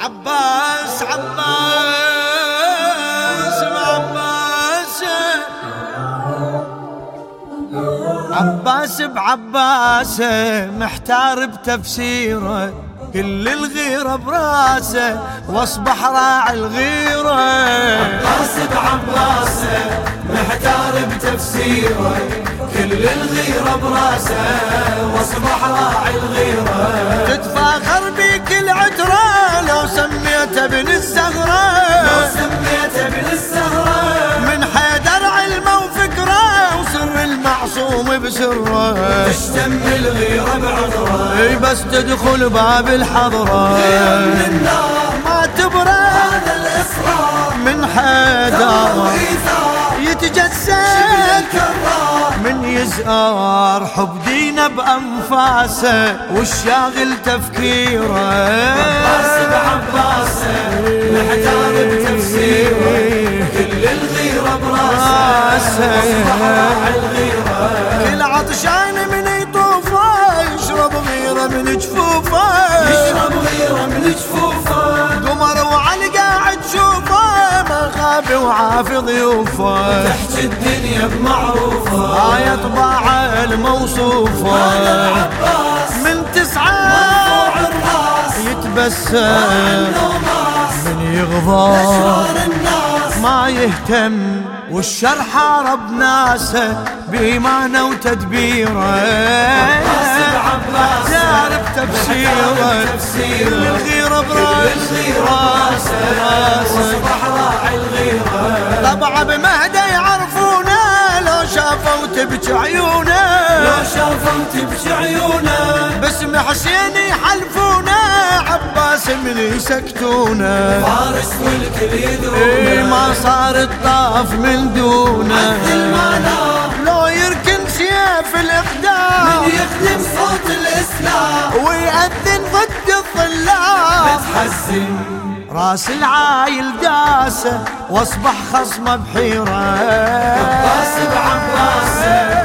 عباس عباس عباس. عباس بعباس محتار بتفسيره كل الغيرة براسه واصبح راعي الغيرة. عباس بعباسه محتار بتفسيره كل الغيرة براسه واصبح راعي الغيرة. تتفاخر بيك العترة لو سميته ابن الزهرة. لو سميته ابن الزهرة. من حيدر علمه وفكره وسر المعصوم بسره. تشتم الغيرة بعذره. إي بس تدخل باب الحضرة. من النار. ما تبرى هذا الإصرار. من حيدر. من يزار حب دينه بأنفاسه والشاغل تفكيره. عباس بعباسه محتار بتفسيره. كل الغيرة براسه واصبح راعي الغيرة. كل عطشان من يطوفه يشرب غيره من جفوفه. يشرب غيره من جفوفه. قمر وعلى قاعد شوفه ما خاب وعافي ضيوفه. تحت الدنيا بمعروفه آية عباس من تسعة يتبسم. من الناس. ما يهتم. والشر حارب ناسه بإيمانه وتدبيره. تعرف تفسيره. الغيرة الغيرة براسه. واصبح راعي الغيرة. طبعا بمهده يعرفونه. لو شافوا تبكي عيونه. لو شافوا تبكي عيونه باسم حسين يحلفونه عباس من يسكتونه فارس والكل اي يدرونه ما صار الطاف من دونه لو يركن سيف الإقدام. من يخدم صوت الإسلام. ويأذن ضد الظلام. بتحزن راس العايل داسه واصبح خصمه بحيره عباس بعباسه.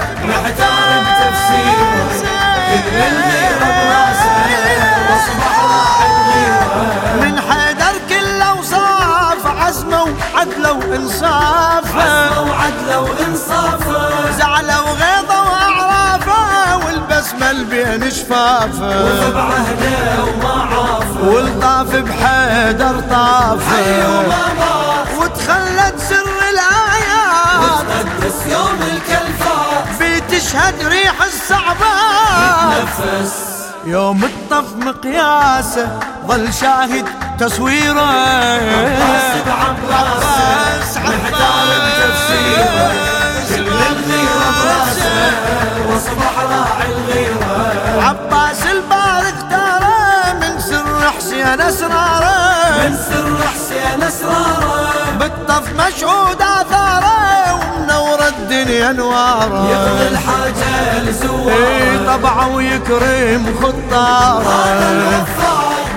وإنصافه. عزمه وعدله وإنصافه. زعلة وغيظة وأعرافه. والبسمة بين شفافه. بعهده وما عافه. والطاف بحيدر حي طافه وما مات وتخلت سر الآيات. وتقدس يوم الكلفات بتشهد ريح الصعبات نفس يوم الطف مقياسه ظل شاهد تصويره. عباس البار اختاره من سر حسين أسراره. من سر حسين أسراره. بالطف مشهود آثاره ومنور الدنيا أنواره. يقضي الحاجة إي لزواره طبعه ويكرم خطاره.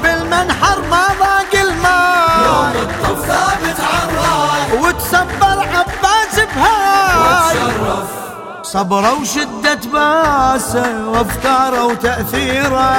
بالمنحر ما ضاق صبره وشدة باسه وافكاره وتأثيره.